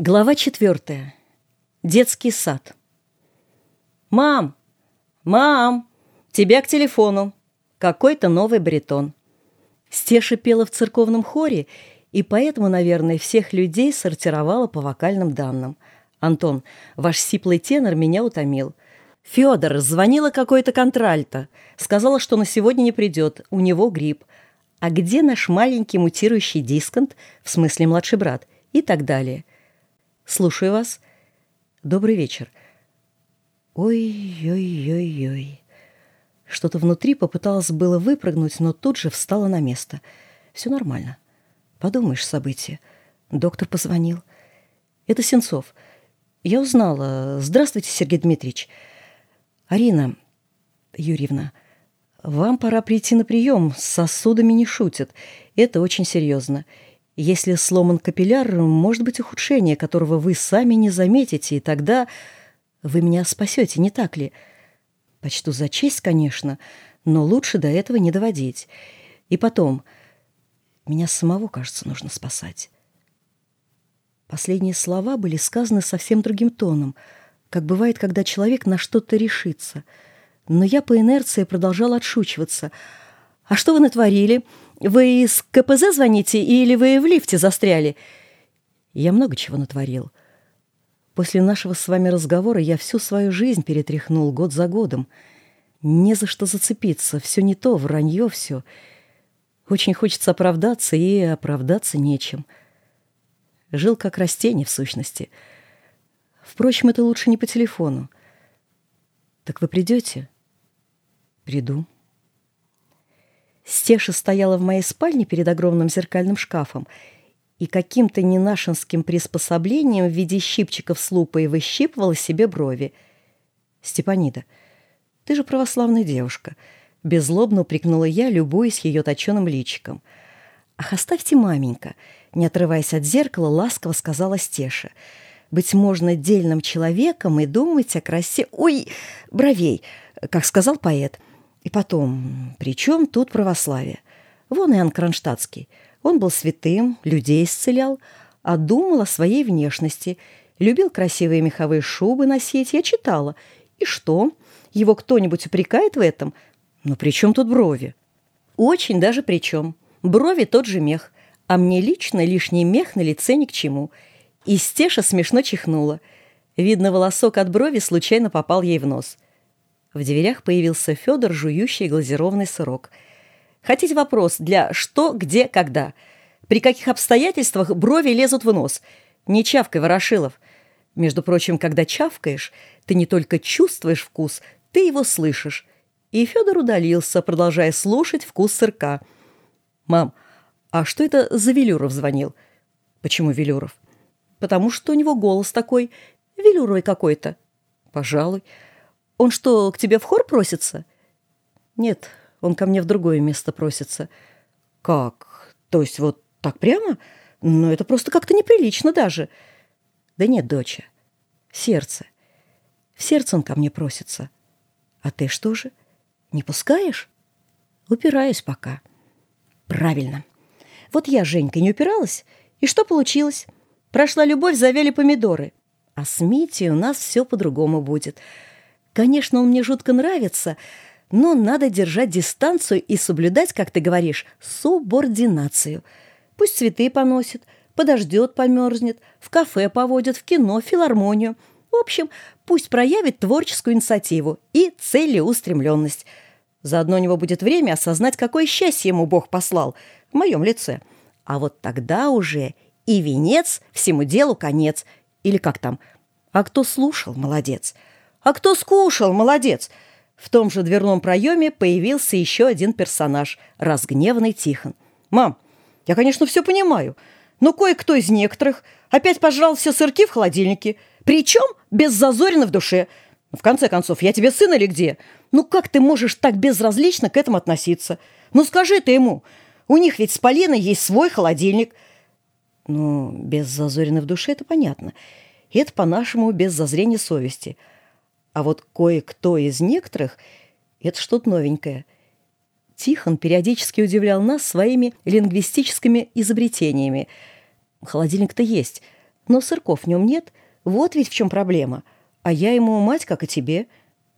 Глава четвертая. Детский сад. «Мам! Мам! Тебя к телефону!» Какой-то новый баритон. Стеша пела в церковном хоре, и поэтому, наверное, всех людей сортировала по вокальным данным. «Антон, ваш сиплый тенор меня утомил». «Федор, звонила какой-то контральто. Сказала, что на сегодня не придет, у него грипп. А где наш маленький мутирующий дисконт, в смысле младший брат?» И так далее. Слушаю вас. Добрый вечер. Ой-ой-ой-ой. Что-то внутри попыталась было выпрыгнуть, но тут же встала на место. Все нормально. Подумаешь, события. Доктор позвонил. Это Сенцов. Я узнала. Здравствуйте, Сергей Дмитриевич. Арина Юрьевна, вам пора прийти на прием. С сосудами не шутят. Это очень серьезно. Если сломан капилляр, может быть ухудшение, которого вы сами не заметите, и тогда вы меня спасете, не так ли? Почту за честь, конечно, но лучше до этого не доводить. И потом, меня самого, кажется, нужно спасать. Последние слова были сказаны совсем другим тоном, как бывает, когда человек на что-то решится. Но я по инерции продолжала отшучиваться. «А что вы натворили?» Вы из КПЗ звоните или вы в лифте застряли? Я много чего натворил. После нашего с вами разговора я всю свою жизнь перетряхнул год за годом. Не за что зацепиться, все не то, вранье все. Очень хочется оправдаться, и оправдаться нечем. Жил как растение, в сущности. Впрочем, это лучше не по телефону. Так вы придете? Приду. Стеша стояла в моей спальне перед огромным зеркальным шкафом и каким-то ненашинским приспособлением в виде щипчиков с лупой выщипывала себе брови. «Степанида, ты же православная девушка», — беззлобно упрекнула я, любуясь ее точеным личиком. «Ах, оставьте маменька», — не отрываясь от зеркала, ласково сказала Стеша. «Быть можно дельным человеком и думать о красе... Ой, бровей, как сказал поэт». И потом, при чем тут православие? Вон Иоанн Кронштадтский. Он был святым, людей исцелял, а думал о своей внешности. Любил красивые меховые шубы носить, я читала. И что? Его кто-нибудь упрекает в этом? Но при чем тут брови? Очень даже при чем. Брови тот же мех. А мне лично лишний мех на лице ни к чему. И Стеша смешно чихнула. Видно, волосок от брови случайно попал ей в нос. — в дверях появился Федор, жующий глазированный сырок. «Хотите вопрос для что, где, когда? При каких обстоятельствах брови лезут в нос? Не чавкай, Ворошилов. Между прочим, когда чавкаешь, ты не только чувствуешь вкус, ты его слышишь». И Федор удалился, продолжая слушать вкус сырка. «Мам, а что это за Велюров звонил?» «Почему Велюров?» «Потому что у него голос такой, велюровый какой-то». «Пожалуй». Он что, к тебе в хор просится? Нет, он ко мне в другое место просится. Как? То есть вот так прямо? Ну, это просто как-то неприлично даже. Да нет, доча. Сердце. В сердце он ко мне просится. А ты что же? Не пускаешь? Упираюсь пока. Правильно. Вот я, Женька, не упиралась. И что получилось? Прошла любовь, завели помидоры. А с Митей у нас все по-другому будет. Конечно, он мне жутко нравится, но надо держать дистанцию и соблюдать, как ты говоришь, субординацию. Пусть цветы поносит, подождет, померзнет, в кафе поводит, в кино, филармонию. В общем, пусть проявит творческую инициативу и целеустремленность. Заодно у него будет время осознать, какое счастье ему Бог послал в моем лице. А вот тогда уже и венец, всему делу конец. Или как там? А кто слушал, молодец. А кто скушал, молодец!» В том же дверном проеме появился еще один персонаж – разгневанный Тихон. «Мам, я, конечно, все понимаю, но кое-кто из некоторых опять пожрал все сырки в холодильнике, причем без зазорина в душе. В конце концов, я тебе сын или где? Ну как ты можешь так безразлично к этому относиться? Ну скажи ты ему, у них ведь с Полиной есть свой холодильник». Ну, без зазорина в душе – это понятно. И это, по-нашему, без зазрения совести – а вот кое-кто из некоторых — это что-то новенькое. Тихон периодически удивлял нас своими лингвистическими изобретениями. Холодильник-то есть, Но сырков в нем нет, вот ведь в чем проблема. А я ему мать, как и тебе.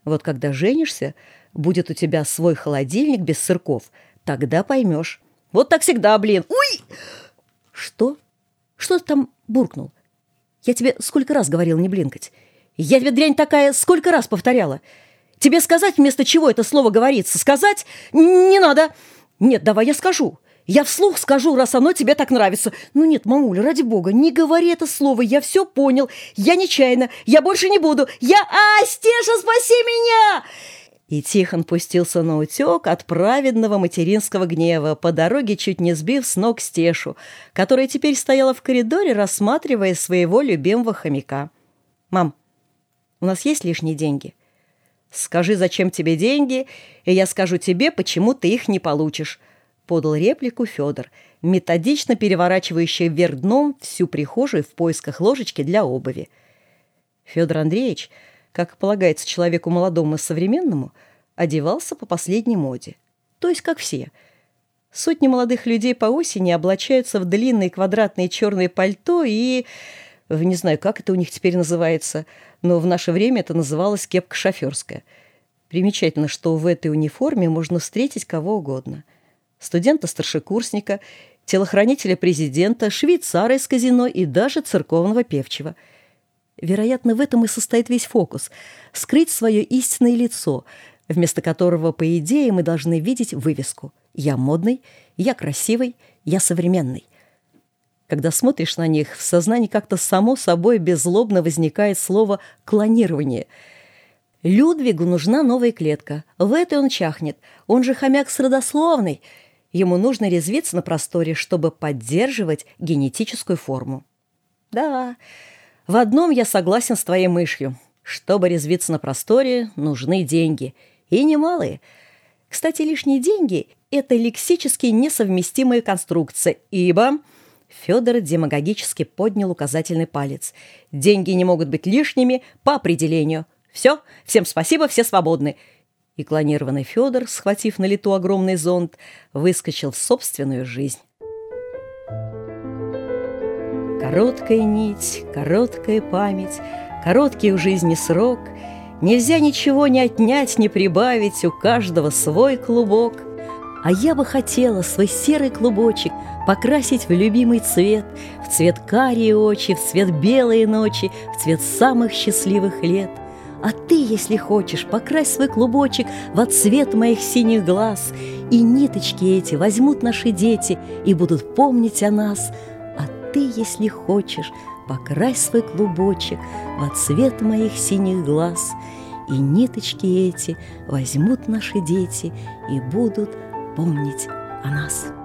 Вот когда женишься, будет у тебя свой холодильник без сырков, тогда поймешь. Вот так всегда, блин. Уй! Что? Что ты там буркнул? Я тебе сколько раз говорил не блинкать. Я тебе, дрянь такая, сколько раз повторяла. Тебе сказать, вместо чего это слово говорится? Сказать? Не надо. Нет, давай я скажу. Я вслух скажу, раз оно тебе так нравится. Ну нет, мамуля, ради бога, не говори это слово. Я все понял. Я нечаянно. Я больше не буду. Я... А, Стеша, спаси меня! И Тихон пустился на утек от праведного материнского гнева, по дороге чуть не сбив с ног Стешу, которая теперь стояла в коридоре, рассматривая своего любимого хомяка. «Мам, у нас есть лишние деньги?» «Скажи, зачем тебе деньги, и я скажу тебе, почему ты их не получишь», — подал реплику Федор, методично переворачивающий вверх дном всю прихожую в поисках ложечки для обуви. Федор Андреевич, как полагается человеку молодому и современному, одевался по последней моде. То есть как все. Сотни молодых людей по осени облачаются в длинные квадратные черные пальто и... Не знаю, как это у них теперь называется — но в наше время это называлось кепка шоферская. Примечательно, что в этой униформе можно встретить кого угодно. Студента-старшекурсника, телохранителя президента, швейцара из казино и даже церковного певчего. Вероятно, в этом и состоит весь фокус – скрыть свое истинное лицо, вместо которого, по идее, мы должны видеть вывеску «Я модный», «Я красивый», «Я современный». Когда смотришь на них, в сознании как-то само собой беззлобно возникает слово «клонирование». Людвигу нужна новая клетка. В этой он чахнет. Он же хомяк с родословной. Ему нужно резвиться на просторе, чтобы поддерживать генетическую форму. Да, в одном я согласен с твоей мышью. Чтобы резвиться на просторе, нужны деньги. И немалые. Кстати, лишние деньги – это лексически несовместимая конструкция, ибо Федор демагогически поднял указательный палец. «Деньги не могут быть лишними по определению. Все, всем спасибо, все свободны». И клонированный Федор, схватив на лету огромный зонт, выскочил в собственную жизнь. Короткая нить, короткая память, короткий у жизни срок. Нельзя ничего не отнять, не прибавить, у каждого свой клубок — а я бы хотела свой серый клубочек покрасить в любимый цвет, в цвет карие очи, в цвет белые ночи, в цвет самых счастливых лет. А ты, если хочешь, покрась свой клубочек в цвет моих синих глаз, и ниточки эти возьмут наши дети и будут помнить о нас. А ты, если хочешь, покрась свой клубочек в цвет моих синих глаз, и ниточки эти возьмут наши дети и будут помнить о нас.